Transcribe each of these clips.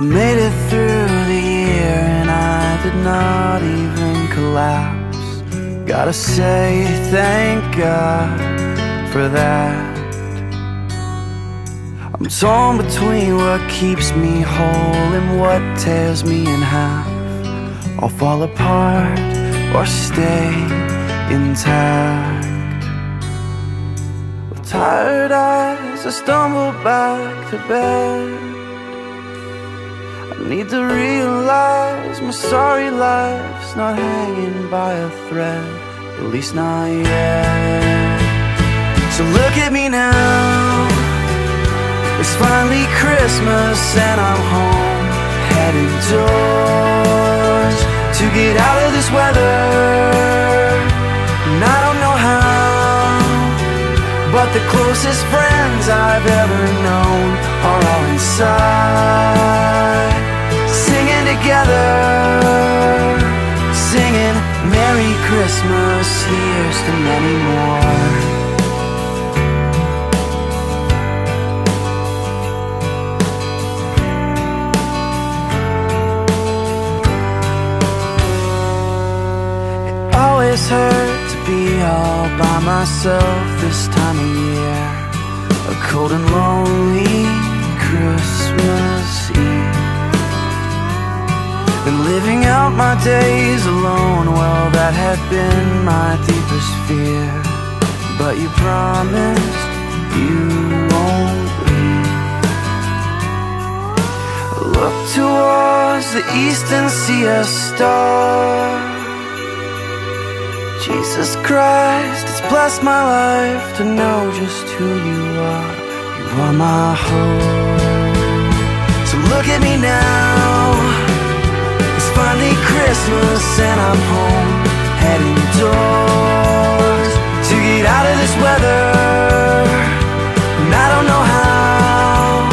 I made it through the year and I did not even collapse. Gotta say thank God for that. I'm torn between what keeps me whole and what tears me in half. I'll fall apart or stay intact. With tired eyes, I stumble back to bed. Need to realize my sorry life's not hanging by a thread, at least not yet. So look at me now. It's finally Christmas and I'm home, heading doors to get out of this weather. And I don't know how, but the closest friends I've ever known are all inside, together, singing Merry Christmas. Here's to many more. It always hurt to be all by myself this time of year. A cold and lonely Christmas Eve. Living out my days alone, well, that had been my deepest fear. But you promised you won't leave. Look towards the east and see a star. Jesus Christ, it's blessed my life to know just who you are. You are my hope. So look at me now. Christmas and I'm home, heading doors to get out of this weather. And I don't know how,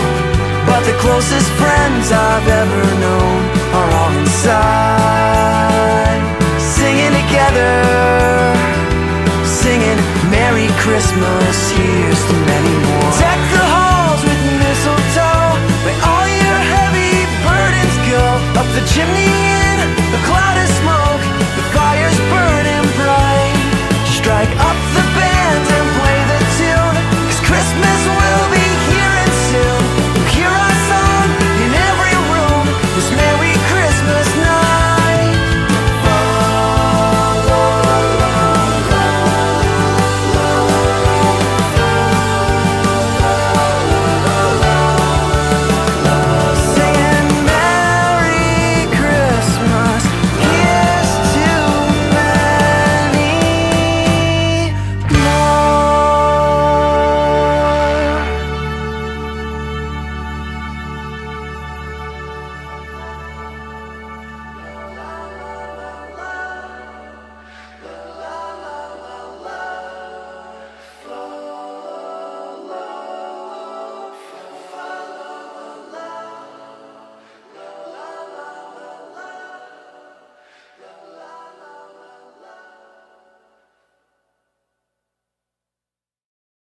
but the closest friends I've ever known are all inside, singing together singing Merry Christmas, here's to many more.